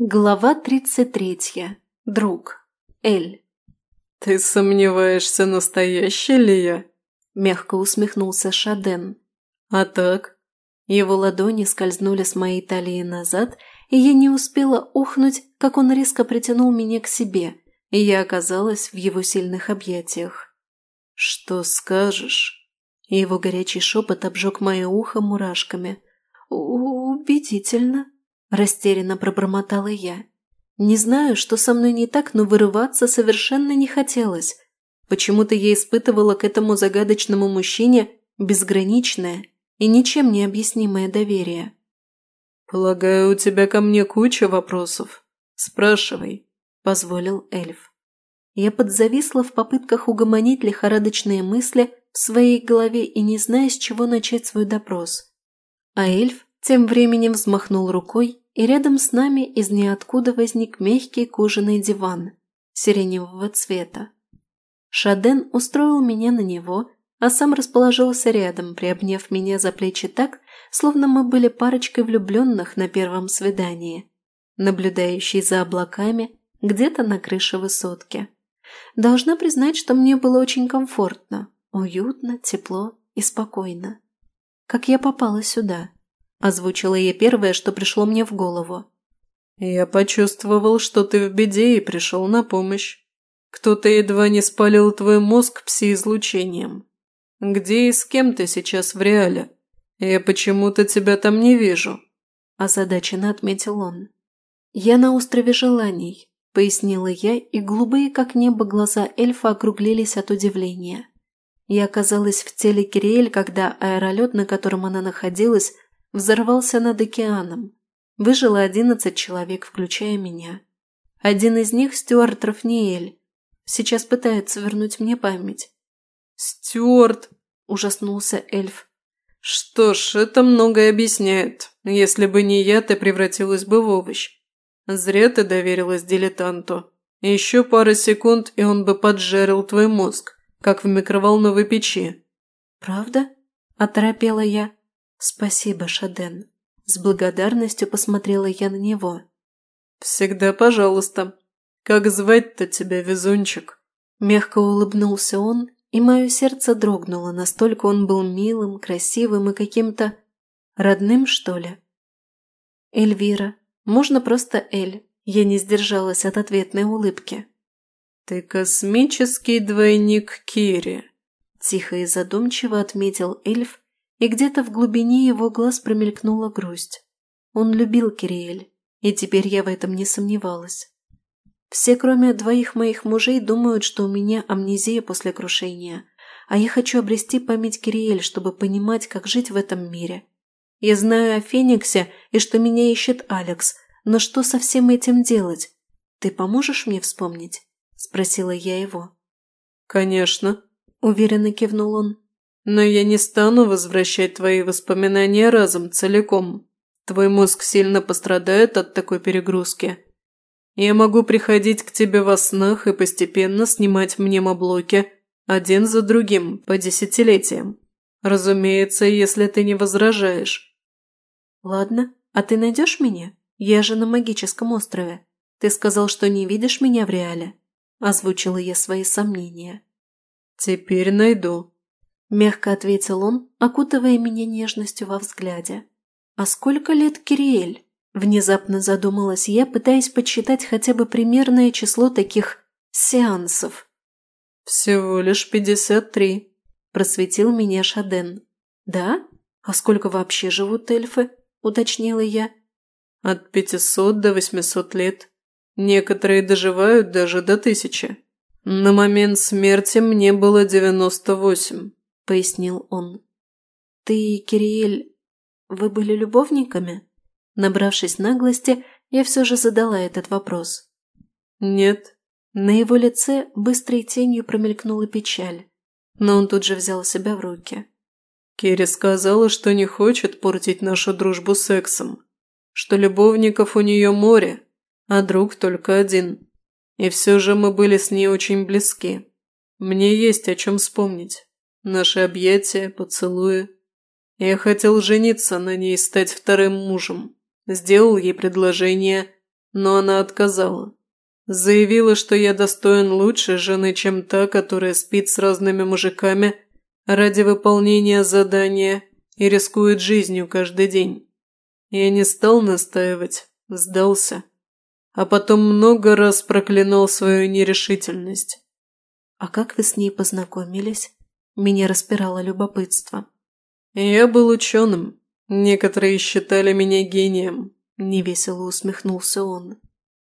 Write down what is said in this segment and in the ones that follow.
Глава 33. Друг. Эль. «Ты сомневаешься, настоящий ли я?» Мягко усмехнулся Шаден. «А так?» Его ладони скользнули с моей талии назад, и я не успела ухнуть, как он резко притянул меня к себе, и я оказалась в его сильных объятиях. «Что скажешь?» Его горячий шепот обжег мое ухо мурашками. «Убедительно», растерянно пробормотала я. Не знаю, что со мной не так, но вырываться совершенно не хотелось. Почему-то я испытывала к этому загадочному мужчине безграничное и ничем не объяснимое доверие. «Полагаю, у тебя ко мне куча вопросов. Спрашивай», – позволил эльф. Я подзависла в попытках угомонить лихорадочные мысли в своей голове и не зная, с чего начать свой допрос. А эльф тем временем взмахнул рукой, и Рядом с нами из ниоткуда возник мягкий кожаный диван сиреневого цвета. Шаден устроил меня на него, а сам расположился рядом, приобняв меня за плечи так, словно мы были парочкой влюбленных на первом свидании, наблюдающей за облаками где-то на крыше высотки. Должна признать, что мне было очень комфортно, уютно, тепло и спокойно. Как я попала сюда – озвучила я первое, что пришло мне в голову. «Я почувствовал, что ты в беде и пришел на помощь. Кто-то едва не спалил твой мозг пси-излучением. Где и с кем ты сейчас в реале? Я почему-то тебя там не вижу», – озадаченно отметил он. «Я на острове желаний», – пояснила я, и голубые, как небо, глаза эльфа округлились от удивления. Я оказалась в теле Кириэль, когда аэролет, на котором она находилась, Взорвался над океаном. Выжило одиннадцать человек, включая меня. Один из них – Стюарт Рафниэль. Сейчас пытается вернуть мне память. «Стюарт!» – ужаснулся эльф. «Что ж, это многое объясняет. Если бы не я, ты превратилась бы в овощ. Зря ты доверилась дилетанту. Еще пара секунд, и он бы поджарил твой мозг, как в микроволновой печи». «Правда?» – оторопела я. «Спасибо, Шаден. С благодарностью посмотрела я на него. «Всегда пожалуйста. Как звать-то тебя, везунчик?» Мягко улыбнулся он, и мое сердце дрогнуло, настолько он был милым, красивым и каким-то... родным, что ли? «Эльвира. Можно просто Эль?» Я не сдержалась от ответной улыбки. «Ты космический двойник Кири», – тихо и задумчиво отметил эльф, и Где-то в глубине его глаз промелькнула грусть. Он любил Кириэль, и теперь я в этом не сомневалась. Все, кроме двоих моих мужей, думают, что у меня амнезия после крушения, а я хочу обрести память Кириэль, чтобы понимать, как жить в этом мире. Я знаю о Фениксе и что меня ищет Алекс, но что со всем этим делать? Ты поможешь мне вспомнить?» – спросила я его. «Конечно», – уверенно кивнул он. Но я не стану возвращать твои воспоминания разом целиком. Твой мозг сильно пострадает от такой перегрузки. Я могу приходить к тебе во снах и постепенно снимать мнемоблоки один за другим по десятилетиям. Разумеется, если ты не возражаешь. Ладно, а ты найдешь меня? Я же на магическом острове. Ты сказал, что не видишь меня в реале. Озвучила я свои сомнения. Теперь найду, Мягко ответил он, окутывая меня нежностью во взгляде. «А сколько лет Кириэль?» Внезапно задумалась я, пытаясь подсчитать хотя бы примерное число таких сеансов. «Всего лишь пятьдесят три», – просветил меня Шаден. «Да? А сколько вообще живут эльфы?» – уточнила я. «От пятисот до восьмисот лет. Некоторые доживают даже до тысячи. На момент смерти мне было девяносто восемь пояснил он. «Ты, Кириэль, вы были любовниками?» Набравшись наглости, я все же задала этот вопрос. «Нет». На его лице быстрой тенью промелькнула печаль, но он тут же взял себя в руки. Кири сказала, что не хочет портить нашу дружбу сексом, что любовников у нее море, а друг только один. И все же мы были с ней очень близки. Мне есть о чем вспомнить. Наши объятия, поцелуи. Я хотел жениться на ней, и стать вторым мужем. Сделал ей предложение, но она отказала. Заявила, что я достоин лучше жены, чем та, которая спит с разными мужиками ради выполнения задания и рискует жизнью каждый день. Я не стал настаивать, сдался. А потом много раз проклинал свою нерешительность. «А как вы с ней познакомились?» Меня распирало любопытство. «Я был ученым. Некоторые считали меня гением», – невесело усмехнулся он.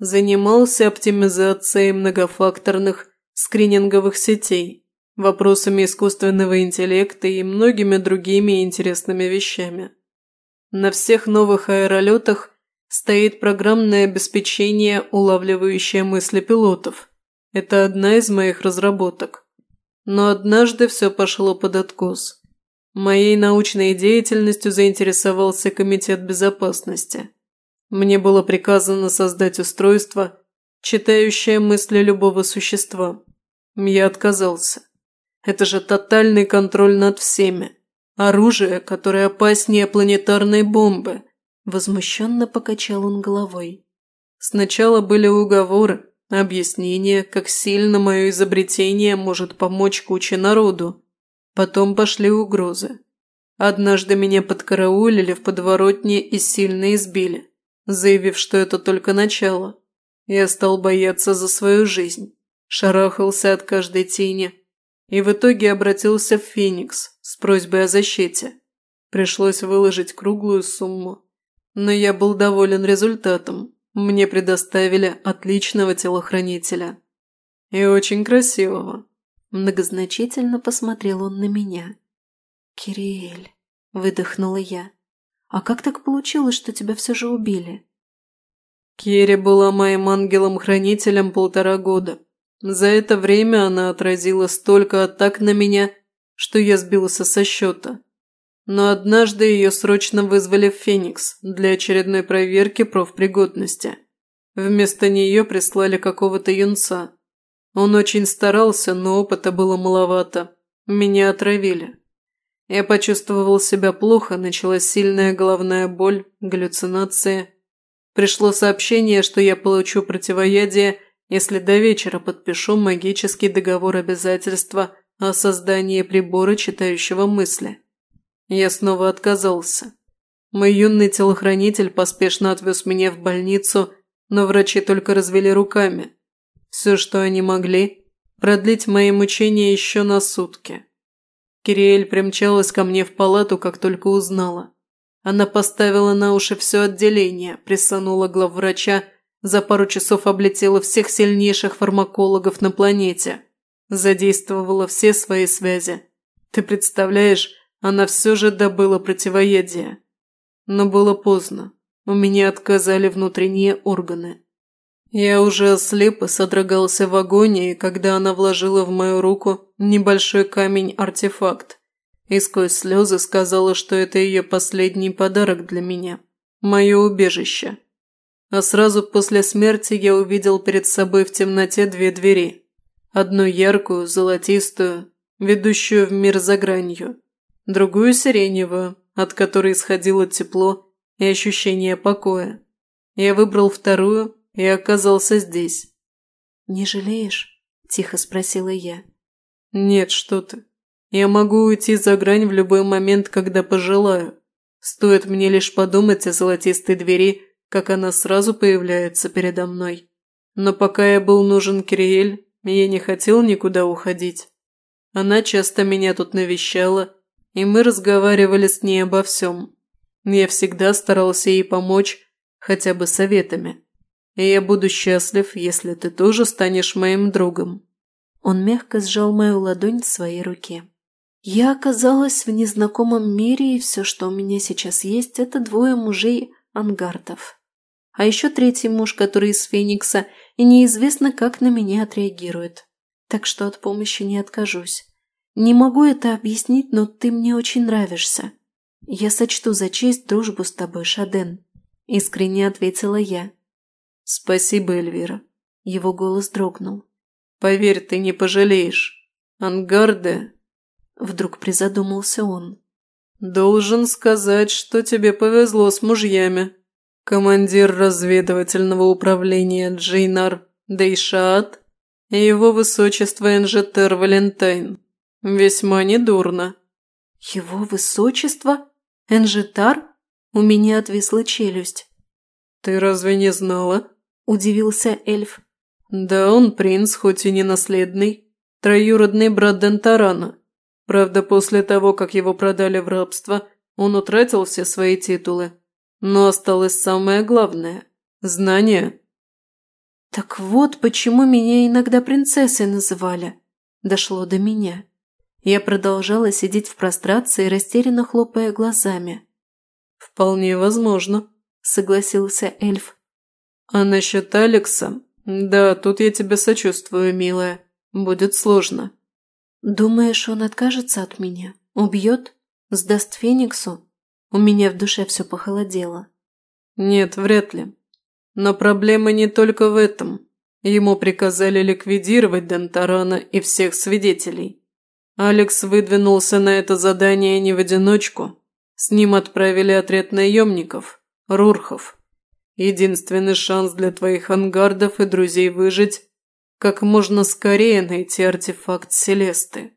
«Занимался оптимизацией многофакторных скрининговых сетей, вопросами искусственного интеллекта и многими другими интересными вещами. На всех новых аэролетах стоит программное обеспечение, улавливающее мысли пилотов. Это одна из моих разработок но однажды все пошло под откос. Моей научной деятельностью заинтересовался Комитет безопасности. Мне было приказано создать устройство, читающее мысли любого существа. Я отказался. Это же тотальный контроль над всеми. Оружие, которое опаснее планетарной бомбы. Возмущенно покачал он головой. Сначала были уговоры, объяснение, как сильно мое изобретение может помочь куче народу. Потом пошли угрозы. Однажды меня подкараулили в подворотне и сильно избили, заявив, что это только начало. Я стал бояться за свою жизнь, шарахался от каждой тени и в итоге обратился в Феникс с просьбой о защите. Пришлось выложить круглую сумму, но я был доволен результатом. Мне предоставили отличного телохранителя. И очень красивого. Многозначительно посмотрел он на меня. «Кириэль», — выдохнула я, — «а как так получилось, что тебя все же убили?» Кири была моим ангелом-хранителем полтора года. За это время она отразила столько атак на меня, что я сбился со счета. Но однажды ее срочно вызвали в Феникс для очередной проверки профпригодности. Вместо нее прислали какого-то юнца. Он очень старался, но опыта было маловато. Меня отравили. Я почувствовал себя плохо, началась сильная головная боль, галлюцинации. Пришло сообщение, что я получу противоядие, если до вечера подпишу магический договор обязательства о создании прибора, читающего мысли. Я снова отказался. Мой юный телохранитель поспешно отвез меня в больницу, но врачи только развели руками. Все, что они могли, продлить мои мучения еще на сутки. Кириэль примчалась ко мне в палату, как только узнала. Она поставила на уши все отделение, присанула главврача, за пару часов облетела всех сильнейших фармакологов на планете. Задействовала все свои связи. Ты представляешь, она все же добыла противоядие. Но было поздно. У меня отказали внутренние органы. Я уже слепо содрогался в агонии, когда она вложила в мою руку небольшой камень-артефакт. И сквозь слезы сказала, что это ее последний подарок для меня. Мое убежище. А сразу после смерти я увидел перед собой в темноте две двери. Одну яркую, золотистую, ведущую в мир за гранью, другую сиреневую, от которой исходило тепло и ощущение покоя. Я выбрал вторую и оказался здесь. «Не жалеешь?» – тихо спросила я. «Нет, что ты. Я могу уйти за грань в любой момент, когда пожелаю. Стоит мне лишь подумать о золотистой двери, как она сразу появляется передо мной. Но пока я был нужен Кириэль, я не хотел никуда уходить. Она часто меня тут навещала, и мы разговаривали с ней обо всем. Я всегда старался ей помочь хотя бы советами. И я буду счастлив, если ты тоже станешь моим другом». Он мягко сжал мою ладонь в своей руке. Я оказалась в незнакомом мире, и все, что у меня сейчас есть, это двое мужей ангартов. А еще третий муж, который из Феникса, и неизвестно, как на меня отреагирует. Так что от помощи не откажусь. Не могу это объяснить, но ты мне очень нравишься. Я сочту за честь дружбу с тобой, Шаден. Искренне ответила я. Спасибо, Эльвира. Его голос дрогнул. Поверь, ты не пожалеешь. Ангарды... Вдруг призадумался он. «Должен сказать, что тебе повезло с мужьями. командир разведывательного управления Джейнар Дейшаат и его высочество Энжетер Валентайн. «Весьма недурно». «Его высочество? Энжитар?» У меня отвисла челюсть. «Ты разве не знала?» – удивился эльф. «Да он принц, хоть и не наследный. Троюродный брат Дентарана. Правда, после того, как его продали в рабство, он утратил все свои титулы. Но осталось самое главное – знание». «Так вот, почему меня иногда принцессой называли. Дошло до меня». Я продолжала сидеть в прострации, растерянно хлопая глазами. «Вполне возможно», – согласился эльф. «А насчет Алекса? Да, тут я тебя сочувствую, милая. Будет сложно». «Думаешь, он откажется от меня? Убьет? Сдаст Фениксу?» У меня в душе все похолодело. «Нет, вряд ли. Но проблема не только в этом. Ему приказали ликвидировать Дентарана и всех свидетелей. Алекс выдвинулся на это задание не в одиночку. С ним отправили отряд наемников, рурхов. Единственный шанс для твоих ангардов и друзей выжить – как можно скорее найти артефакт Селесты.